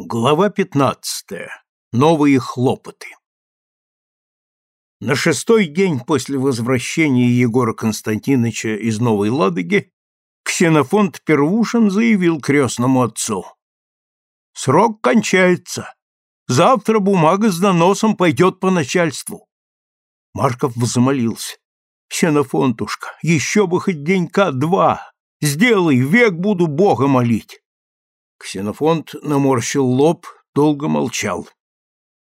Глава пятнадцатая. Новые хлопоты. На шестой день после возвращения Егора Константиновича из Новой Ладоги Ксенофонт Первушин заявил крестному отцу. «Срок кончается. Завтра бумага с доносом пойдет по начальству». Марков взмолился. «Ксенофонтушка, еще бы хоть денька-два. Сделай, век буду Бога молить». Ксенофонт наморщил лоб, долго молчал.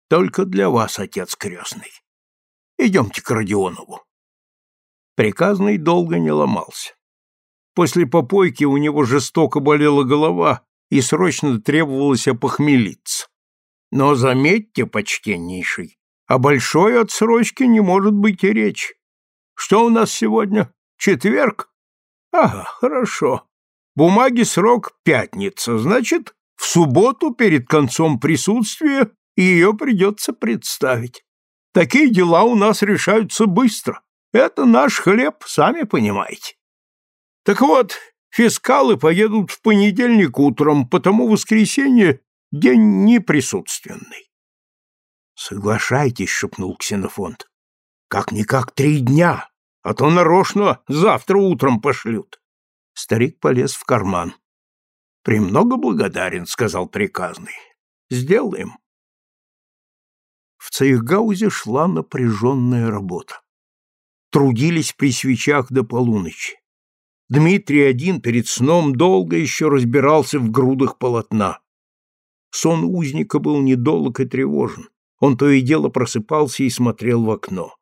«Только для вас, отец крестный. Идемте к Родионову». Приказный долго не ломался. После попойки у него жестоко болела голова, и срочно требовалось опохмелиться. Но заметьте, почтеннейший, о большой отсрочке не может быть и речи. Что у нас сегодня? Четверг? Ага, хорошо. Бумаги срок пятница, значит, в субботу перед концом присутствия ее придется представить. Такие дела у нас решаются быстро. Это наш хлеб, сами понимаете. Так вот, фискалы поедут в понедельник утром, потому воскресенье — день неприсутственный. Соглашайтесь, — шепнул Ксенофонт. Как-никак три дня, а то нарочно завтра утром пошлют. Старик полез в карман. «Премного благодарен», — сказал приказный. «Сделаем». В Цейгаузе шла напряженная работа. Трудились при свечах до полуночи. Дмитрий один перед сном долго еще разбирался в грудах полотна. Сон узника был недолг и тревожен. Он то и дело просыпался и смотрел в окно.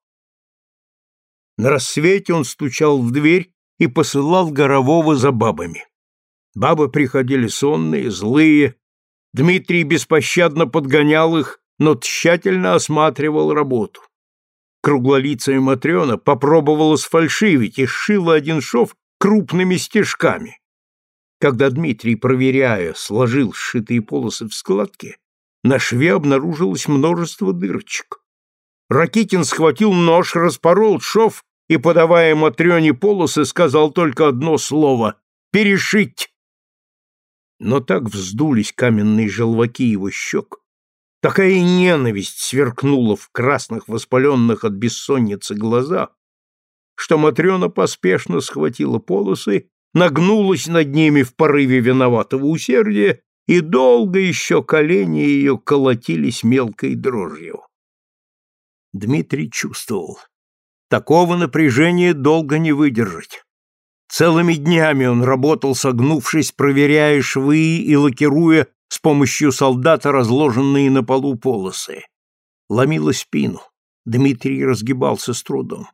На рассвете он стучал в дверь и посылал Горового за бабами. Бабы приходили сонные, злые. Дмитрий беспощадно подгонял их, но тщательно осматривал работу. Круглолицая Матрена попробовала сфальшивить и сшила один шов крупными стежками. Когда Дмитрий, проверяя, сложил сшитые полосы в складке, на шве обнаружилось множество дырочек. Ракитин схватил нож, распорол шов и, подавая Матрёне полосы, сказал только одно слово — «перешить». Но так вздулись каменные желваки его щек, такая ненависть сверкнула в красных воспаленных от бессонницы глазах, что Матрена поспешно схватила полосы, нагнулась над ними в порыве виноватого усердия, и долго еще колени ее колотились мелкой дрожью. Дмитрий чувствовал, Такого напряжения долго не выдержать. Целыми днями он работал, согнувшись, проверяя швы и лакируя с помощью солдата разложенные на полу полосы. Ломило спину. Дмитрий разгибался с трудом.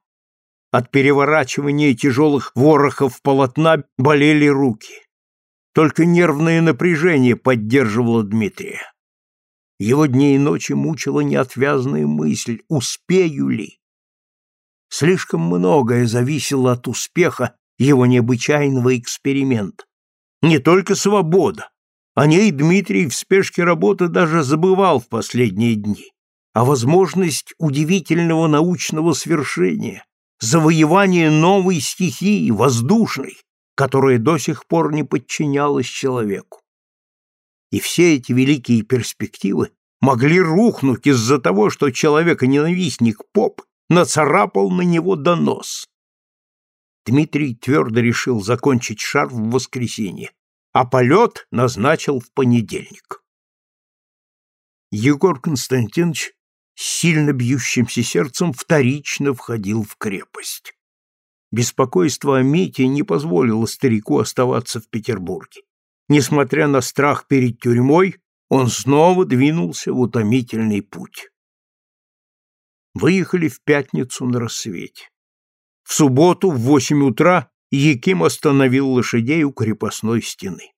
От переворачивания тяжелых ворохов полотна болели руки. Только нервное напряжение поддерживало Дмитрия. Его дни и ночи мучила неотвязная мысль, успею ли. Слишком многое зависело от успеха его необычайного эксперимента. Не только свобода. О ней Дмитрий в спешке работы даже забывал в последние дни. А возможность удивительного научного свершения, завоевания новой стихии, воздушной, которая до сих пор не подчинялась человеку. И все эти великие перспективы могли рухнуть из-за того, что человека-ненавистник поп нацарапал на него донос. Дмитрий твердо решил закончить шар в воскресенье, а полет назначил в понедельник. Егор Константинович с сильно бьющимся сердцем вторично входил в крепость. Беспокойство о Мите не позволило старику оставаться в Петербурге. Несмотря на страх перед тюрьмой, он снова двинулся в утомительный путь выехали в пятницу на рассвете. В субботу в восемь утра Яким остановил лошадей у крепостной стены.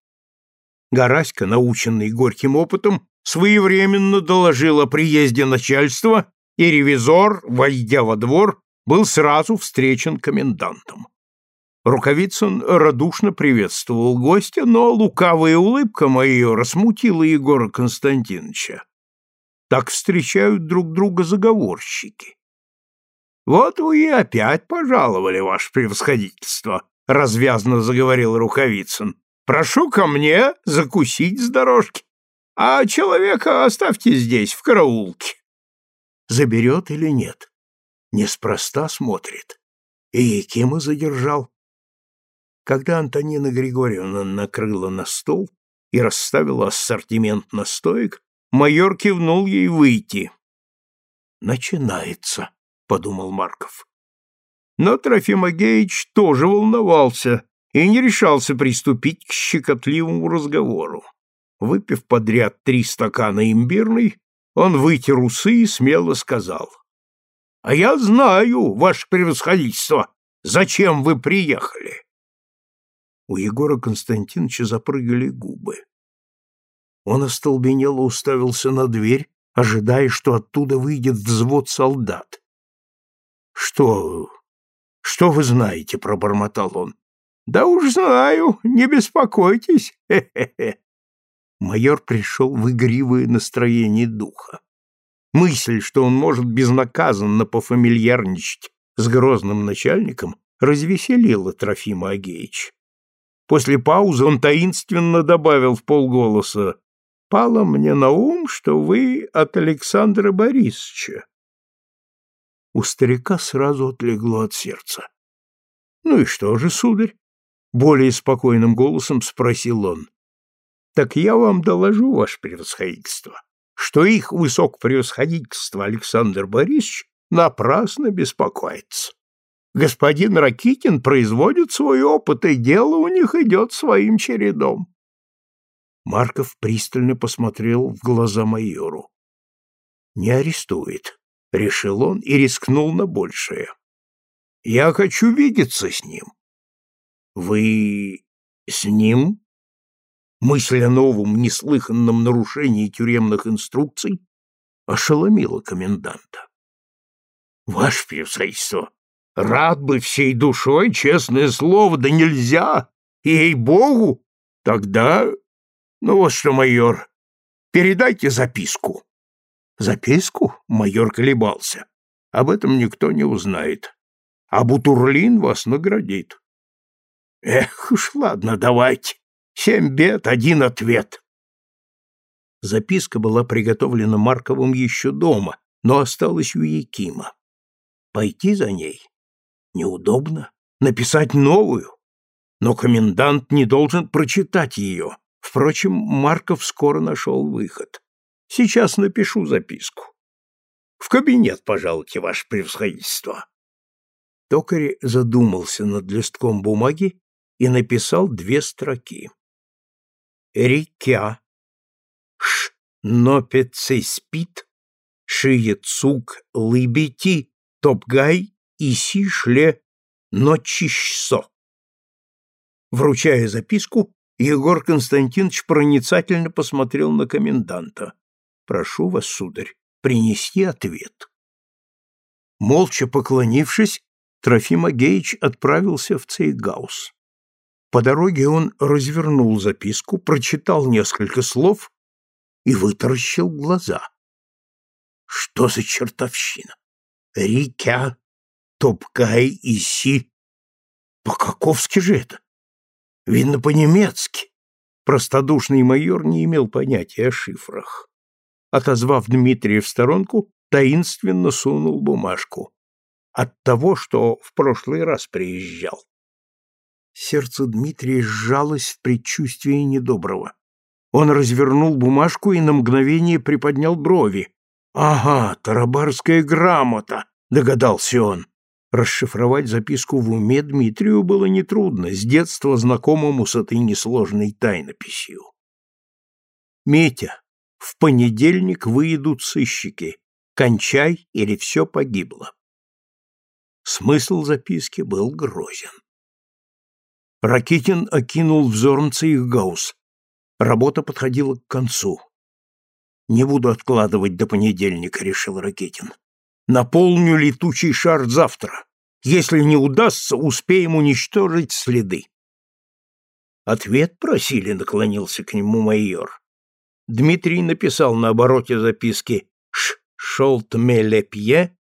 Гораська, наученный горьким опытом, своевременно доложил о приезде начальства, и ревизор, войдя во двор, был сразу встречен комендантом. Рукавицын радушно приветствовал гостя, но лукавая улыбка моя рассмутила Егора Константиновича. Так встречают друг друга заговорщики. Вот вы и опять пожаловали, ваше превосходительство, развязно заговорил Рукавицын. Прошу ко мне закусить с дорожки. а человека оставьте здесь, в караулке. Заберет или нет? Неспроста смотрит. И Якима задержал. Когда Антонина Григорьевна накрыла на стол и расставила ассортимент настоек, майор кивнул ей выйти. «Начинается», — подумал Марков. Но Трофим Агеич тоже волновался и не решался приступить к щекотливому разговору. Выпив подряд три стакана имбирной, он вытер усы и смело сказал. — А я знаю, ваше превосходительство, зачем вы приехали. У Егора Константиновича запрыгали губы. Он остолбенело уставился на дверь, ожидая, что оттуда выйдет взвод солдат. — Что... что вы знаете? — пробормотал он. — Да уж знаю, не беспокойтесь. Хе-хе-хе майор пришел в игривое настроение духа. Мысль, что он может безнаказанно пофамильярничать с грозным начальником, развеселила Трофима Агеич. После паузы он таинственно добавил в полголоса «Пало мне на ум, что вы от Александра Борисовича». У старика сразу отлегло от сердца. «Ну и что же, сударь?» — более спокойным голосом спросил он. Так я вам доложу, ваше превосходительство, что их высокопревосходительство Александр Борисович напрасно беспокоится. Господин Ракитин производит свой опыт, и дело у них идет своим чередом. Марков пристально посмотрел в глаза майору. «Не арестует», — решил он и рискнул на большее. «Я хочу видеться с ним». «Вы с ним?» Мысль о новом, неслыханном нарушении тюремных инструкций ошеломила коменданта. — Ваше превосходительство, рад бы всей душой, честное слово, да нельзя, ей-богу, тогда... Ну вот что, майор, передайте записку. Записку? Майор колебался. Об этом никто не узнает. А Бутурлин вас наградит. Эх уж, ладно, давайте. Семь бед, один ответ. Записка была приготовлена Марковым еще дома, но осталась у Якима. Пойти за ней? Неудобно. Написать новую? Но комендант не должен прочитать ее. Впрочем, Марков скоро нашел выход. Сейчас напишу записку. В кабинет, пожалуйте, ваше превосходительство. Токарь задумался над листком бумаги и написал две строки. Рикя, Ш, Нопецей спит, Шиецук лыбити, Топгай и Сишле Ночищсо. Вручая записку, Егор Константинович проницательно посмотрел на коменданта. «Прошу вас, сударь, принести ответ». Молча поклонившись, Трофим Агеич отправился в Цейгаус. По дороге он развернул записку, прочитал несколько слов и вытаращил глаза. Что за чертовщина? Рикя, Топкай и Си. По-каковски же это? Видно, по-немецки. Простодушный майор не имел понятия о шифрах. Отозвав Дмитрия в сторонку, таинственно сунул бумажку. От того, что в прошлый раз приезжал. Сердце Дмитрия сжалось в предчувствии недоброго. Он развернул бумажку и на мгновение приподнял брови. «Ага, тарабарская грамота!» — догадался он. Расшифровать записку в уме Дмитрию было нетрудно, с детства знакомому с этой несложной тайнописью. «Метя, в понедельник выйдут сыщики. Кончай, или все погибло». Смысл записки был грозен. Ракитин окинул взором Цейхгаус. Работа подходила к концу. «Не буду откладывать до понедельника», — решил Ракитин. «Наполню летучий шар завтра. Если не удастся, успеем уничтожить следы». «Ответ просили», — наклонился к нему майор. Дмитрий написал на обороте записки «Ш шолт мелепье»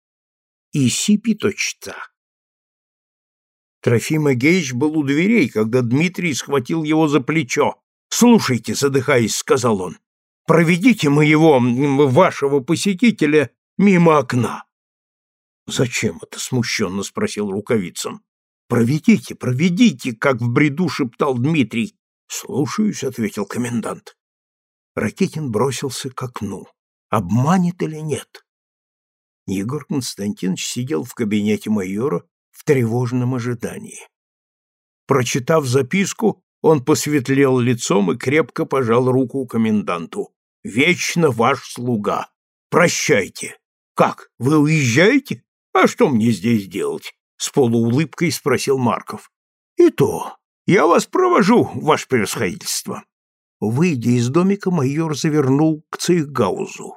и «Сипи точца». Трофим Агеич был у дверей, когда Дмитрий схватил его за плечо. «Слушайте», — задыхаясь, сказал он, Проведите моего, вашего посетителя мимо окна. Зачем это? смущенно спросил Рукавицын. Проведите, проведите, как в бреду шептал Дмитрий. Слушаюсь, ответил комендант. Ракетин бросился к окну. Обманет или нет? Егор Константинович сидел в кабинете майора в тревожном ожидании. Прочитав записку, он посветлел лицом и крепко пожал руку коменданту. «Вечно ваш слуга! Прощайте! Как, вы уезжаете? А что мне здесь делать?» С полуулыбкой спросил Марков. «И то. Я вас провожу, ваше превосходительство». Выйдя из домика, майор завернул к Цейгаузу.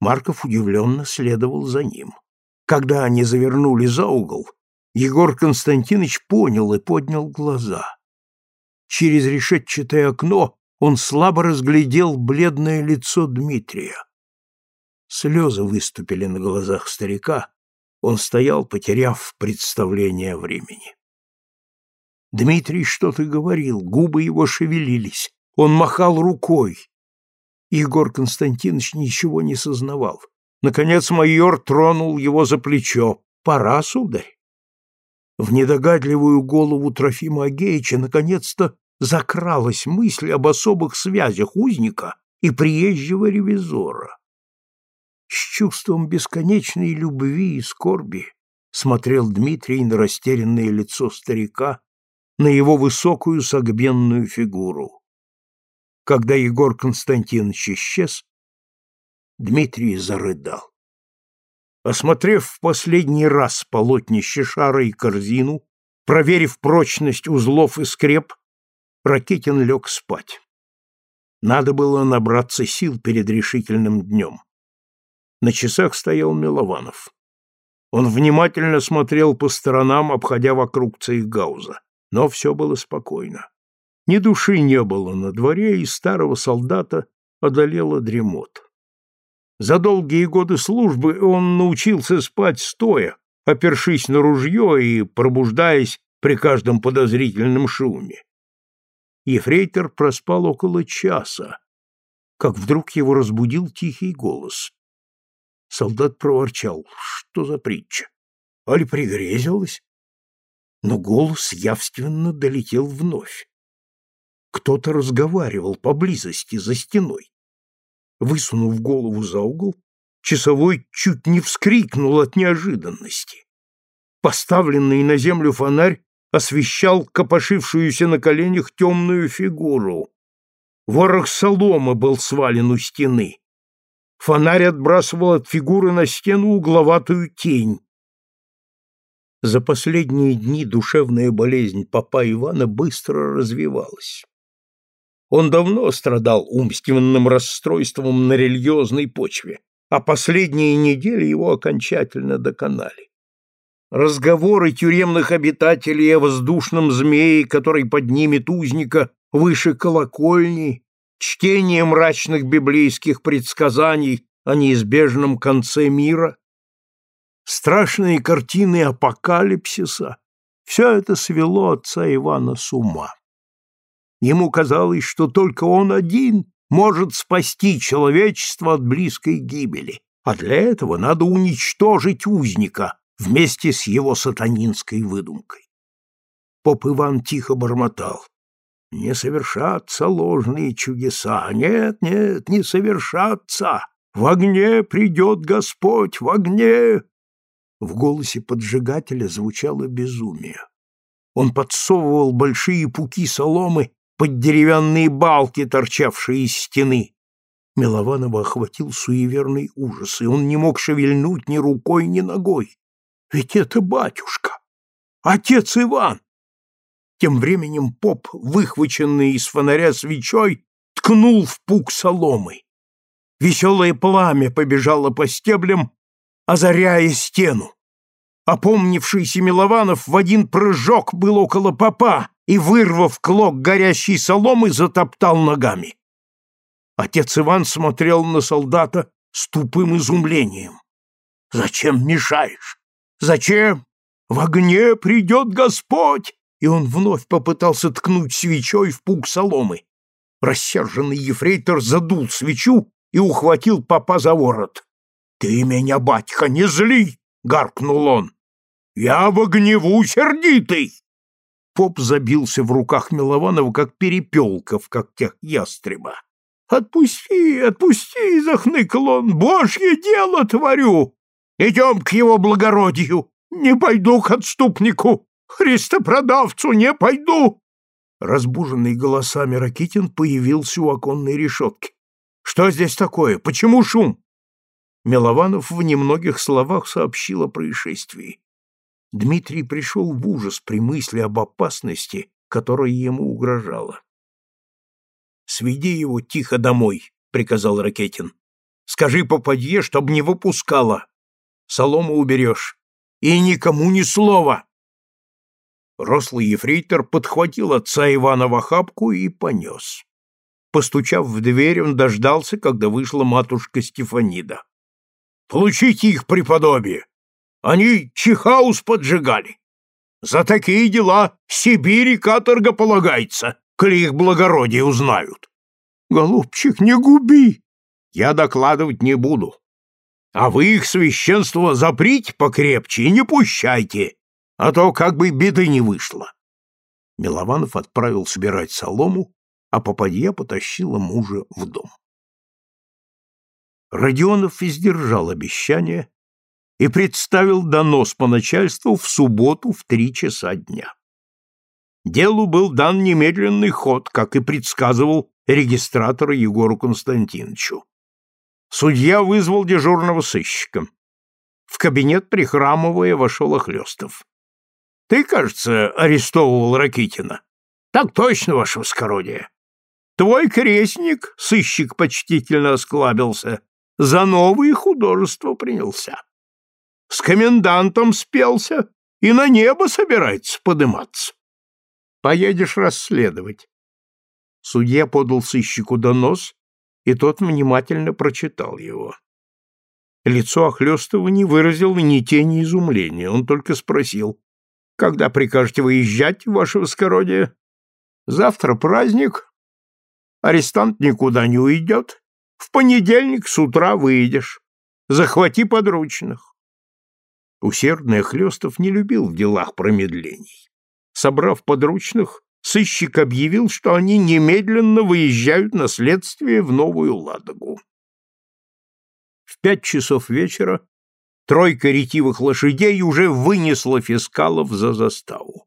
Марков удивленно следовал за ним. Когда они завернули за угол, Егор Константинович понял и поднял глаза. Через решетчатое окно он слабо разглядел бледное лицо Дмитрия. Слезы выступили на глазах старика, он стоял, потеряв представление времени. Дмитрий что-то говорил, губы его шевелились, он махал рукой. Егор Константинович ничего не сознавал. Наконец майор тронул его за плечо. «Пора, сударь!» В недогадливую голову Трофима Агеича наконец-то закралась мысль об особых связях узника и приезжего ревизора. С чувством бесконечной любви и скорби смотрел Дмитрий на растерянное лицо старика, на его высокую согбенную фигуру. Когда Егор Константинович исчез, Дмитрий зарыдал. Осмотрев в последний раз полотнище шара и корзину, проверив прочность узлов и скреп, Ракетин лег спать. Надо было набраться сил перед решительным днем. На часах стоял Милованов. Он внимательно смотрел по сторонам, обходя вокруг Цейгауза, но все было спокойно. Ни души не было на дворе, и старого солдата одолела дремота. За долгие годы службы он научился спать стоя, опершись на ружье и пробуждаясь при каждом подозрительном шуме. Ефрейтор проспал около часа, как вдруг его разбудил тихий голос. Солдат проворчал. Что за притча? Али пригрезилось? Но голос явственно долетел вновь. Кто-то разговаривал поблизости, за стеной. Высунув голову за угол, часовой чуть не вскрикнул от неожиданности. Поставленный на землю фонарь освещал копошившуюся на коленях темную фигуру. Ворох соломы был свален у стены. Фонарь отбрасывал от фигуры на стену угловатую тень. За последние дни душевная болезнь папа Ивана быстро развивалась. Он давно страдал умственным расстройством на религиозной почве, а последние недели его окончательно доконали. Разговоры тюремных обитателей о воздушном змее, который поднимет узника выше колокольни, чтение мрачных библейских предсказаний о неизбежном конце мира, страшные картины апокалипсиса — все это свело отца Ивана с ума. Ему казалось, что только он один может спасти человечество от близкой гибели, а для этого надо уничтожить узника вместе с его сатанинской выдумкой. Поп Иван тихо бормотал. Не совершатся ложные чудеса. Нет, нет, не совершатся. В огне придет Господь, в огне. В голосе поджигателя звучало безумие. Он подсовывал большие пуки соломы под деревянные балки, торчавшие из стены. Милованова охватил суеверный ужас, и он не мог шевельнуть ни рукой, ни ногой. Ведь это батюшка, отец Иван. Тем временем поп, выхваченный из фонаря свечой, ткнул в пук соломы. Веселое пламя побежало по стеблям, озаряя стену. Опомнившийся Милованов в один прыжок был около попа, и, вырвав клок горящей соломы, затоптал ногами. Отец Иван смотрел на солдата с тупым изумлением. «Зачем мешаешь? Зачем? В огне придет Господь!» И он вновь попытался ткнуть свечой в пук соломы. Рассерженный ефрейтор задул свечу и ухватил папа за ворот. «Ты меня, батька, не зли!» — гаркнул он. «Я в гневу сердитый!» Поп забился в руках Милованова, как перепелка в когтях ястреба. «Отпусти, отпусти!» — захныкал он. «Божье дело творю! Идем к его благородию! Не пойду к отступнику! Христопродавцу не пойду!» Разбуженный голосами Ракитин появился у оконной решетки. «Что здесь такое? Почему шум?» Милованов в немногих словах сообщил о происшествии. Дмитрий пришел в ужас при мысли об опасности, которая ему угрожала. «Сведи его тихо домой», — приказал Ракетин. «Скажи попадье, чтоб не выпускала. Солому уберешь. И никому ни слова». Рослый ефрейтор подхватил отца Ивана в охапку и понес. Постучав в дверь, он дождался, когда вышла матушка Стефанида. «Получите их, преподобие! Они чихаус поджигали! За такие дела Сибири каторга полагается, коли их благородие узнают!» «Голубчик, не губи!» «Я докладывать не буду. А вы их священство заприте покрепче и не пущайте, а то как бы беды не вышло. Милованов отправил собирать солому, а попадья потащила мужа в дом. Родионов издержал обещание и представил донос по начальству в субботу в три часа дня. Делу был дан немедленный ход, как и предсказывал регистратор Егору Константиновичу. Судья вызвал дежурного сыщика. В кабинет, прихрамывая, вошел Охлестов. Ты, кажется, арестовывал Ракитина. Так точно, ваше воскородие. Твой крестник, сыщик почтительно осклабился, за новые художества принялся. С комендантом спелся и на небо собирается подыматься. Поедешь расследовать. Судья подал сыщику донос, и тот внимательно прочитал его. Лицо Охлёстова не выразило ни тени изумления, он только спросил, когда прикажете выезжать, ваше воскородие? Завтра праздник. Арестант никуда не уйдет. В понедельник с утра выйдешь. Захвати подручных. Усердный Хлестов не любил в делах промедлений. Собрав подручных, сыщик объявил, что они немедленно выезжают на следствие в Новую Ладогу. В пять часов вечера Тройка ретивых лошадей уже вынесла фискалов за заставу.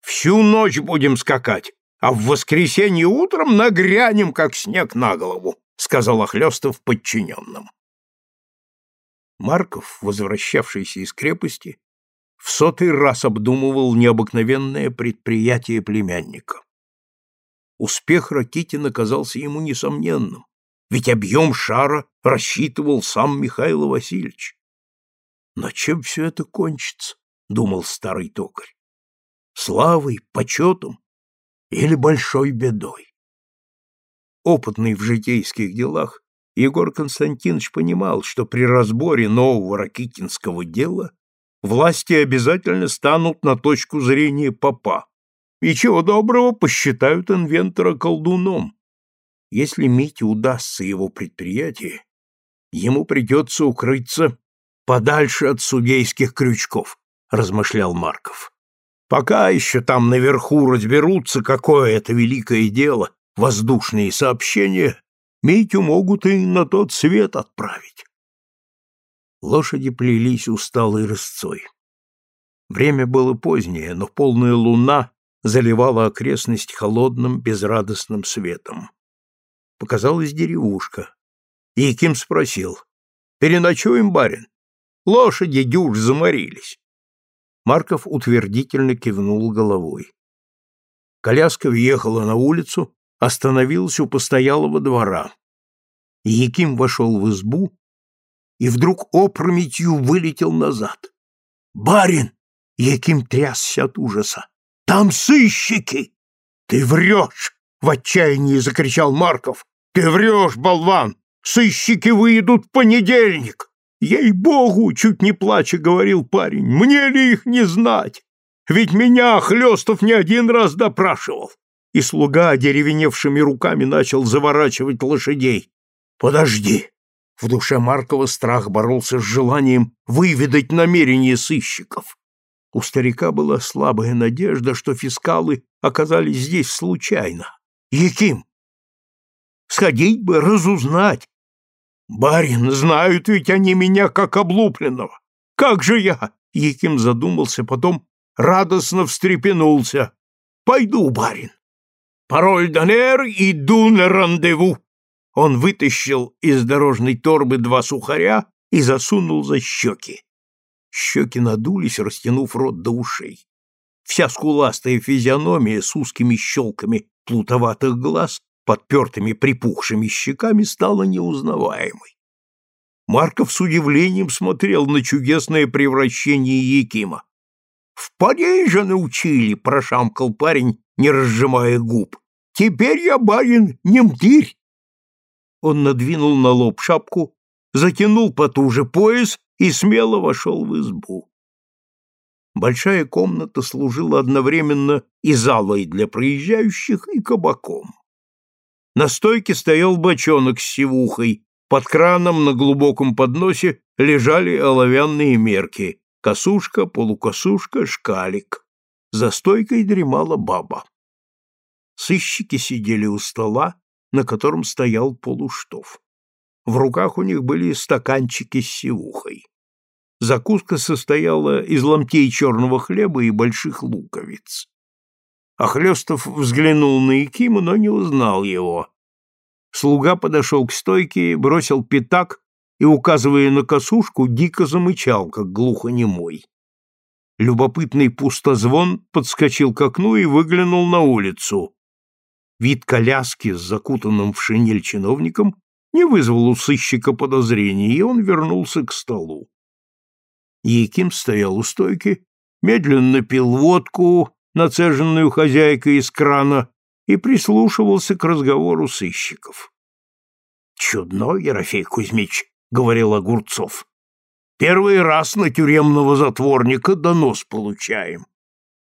«Всю ночь будем скакать, а в воскресенье утром нагрянем, как снег на голову», — сказал Охлёстов подчиненным. Марков, возвращавшийся из крепости, в сотый раз обдумывал необыкновенное предприятие племянника. Успех Ракитина казался ему несомненным, ведь объем шара рассчитывал сам Михаил Васильевич. Но чем все это кончится? думал старый токарь. Славой, почетом или большой бедой? Опытный в житейских делах, Егор Константинович понимал, что при разборе нового ракитинского дела власти обязательно станут на точку зрения попа, и чего доброго посчитают инвентора колдуном. Если Мите удастся его предприятие, ему придется укрыться подальше от судейских крючков, размышлял Марков. Пока еще там наверху разберутся, какое это великое дело, воздушные сообщения, Митю могут и на тот свет отправить. Лошади плелись усталой рысцой. Время было позднее, но полная луна заливала окрестность холодным, безрадостным светом. Показалась деревушка. И Яким спросил, «Переночуем, барин?» Лошади дюж заморились. Марков утвердительно кивнул головой. Коляска въехала на улицу, остановилась у постоялого двора. Яким вошел в избу и вдруг опрометью вылетел назад. «Барин!» — Яким трясся от ужаса. «Там сыщики!» «Ты врешь!» — в отчаянии закричал Марков. «Ты врешь, болван! Сыщики выйдут в понедельник!» Ей-богу, чуть не плача говорил парень, мне ли их не знать? Ведь меня Хлестов не один раз допрашивал. и слуга одеревеневшими руками начал заворачивать лошадей. «Подожди!» В душе Маркова страх боролся с желанием выведать намерения сыщиков. У старика была слабая надежда, что фискалы оказались здесь случайно. Яким? Сходить бы, разузнать. Барин, знают ведь они меня как облупленного. Как же я? Яким задумался, потом радостно встрепенулся. Пойду, барин. Пароль Донер, иду на рандеву. Он вытащил из дорожной торбы два сухаря и засунул за щеки. Щеки надулись, растянув рот до ушей. Вся скуластая физиономия с узкими щелками плутоватых глаз, подпертыми припухшими щеками, стала неузнаваемой. Марков с удивлением смотрел на чудесное превращение Якима. «В Париже научили!» — прошамкал парень, не разжимая губ. «Теперь я, барин, не мдырь!» Он надвинул на лоб шапку, затянул потуже пояс и смело вошел в избу. Большая комната служила одновременно и залой для проезжающих, и кабаком. На стойке стоял бочонок с сивухой, под краном на глубоком подносе лежали оловянные мерки — косушка, полукосушка, шкалик. За стойкой дремала баба. Сыщики сидели у стола, на котором стоял полуштов. В руках у них были стаканчики с сивухой. Закуска состояла из ломтей черного хлеба и больших луковиц. Охлестов взглянул на Якима, но не узнал его. Слуга подошел к стойке, бросил пятак и, указывая на косушку, дико замычал, как глухонемой. Любопытный пустозвон подскочил к окну и выглянул на улицу. Вид коляски с закутанным в шинель чиновником не вызвал у сыщика подозрений, и он вернулся к столу. Яким стоял у стойки, медленно пил водку, нацеженную хозяйкой из крана, и прислушивался к разговору сыщиков. «Чудно, Ерофей Кузьмич», — говорил Огурцов. «Первый раз на тюремного затворника донос получаем.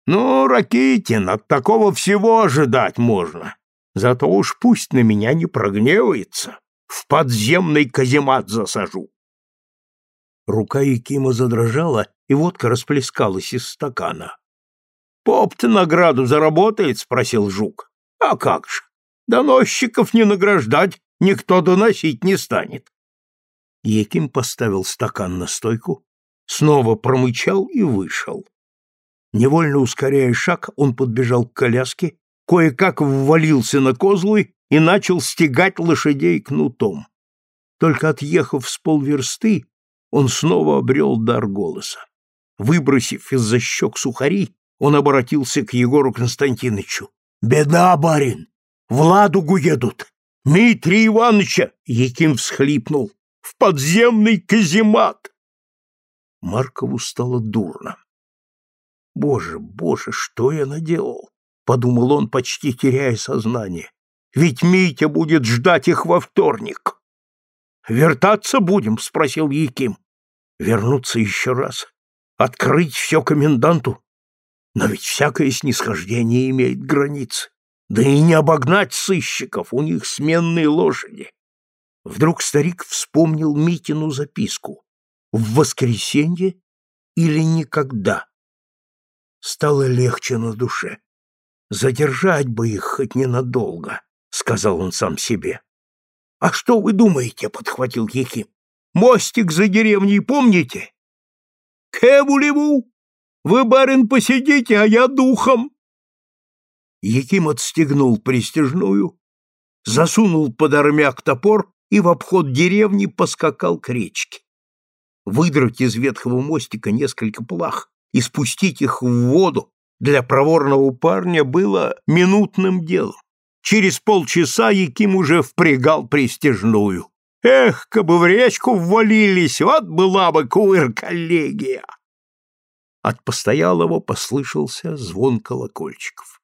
Ну, Ракитин, от такого всего ожидать можно. Зато уж пусть на меня не прогневается. В подземный каземат засажу. Рука Якима задрожала, и водка расплескалась из стакана. «Поп-то награду заработает?» — спросил Жук. «А как же? Доносчиков не награждать никто доносить не станет». Яким поставил стакан на стойку, снова промычал и вышел. Невольно ускоряя шаг, он подбежал к коляске, кое-как ввалился на козлы и начал стегать лошадей кнутом. Только отъехав с полверсты, он снова обрел дар голоса. Выбросив из-за щек сухари, он обратился к Егору Константиновичу. «Беда, барин! В Ладугу едут! Дмитрий Ивановича!» Яким всхлипнул. «В подземный каземат!» Маркову стало дурно. «Боже, боже, что я наделал?» — подумал он, почти теряя сознание. «Ведь Митя будет ждать их во вторник!» «Вертаться будем?» — спросил Яким. «Вернуться еще раз? Открыть все коменданту? Но ведь всякое снисхождение имеет границы. Да и не обогнать сыщиков, у них сменные лошади». Вдруг старик вспомнил Митину записку. «В воскресенье или никогда?» Стало легче на душе. Задержать бы их хоть ненадолго, сказал он сам себе. А что вы думаете, подхватил Яким. Мостик за деревней помните? Кевулеву! Вы, барин, посидите, а я духом. Яким отстегнул пристежную, засунул под армяк топор и в обход деревни поскакал к речке. Выдрать из ветхого мостика несколько плах и спустить их в воду для проворного парня было минутным делом. Через полчаса Яким уже впрягал пристежную. Эх, кабы в речку ввалились, вот была бы куэр-коллегия! От постоялого послышался звон колокольчиков.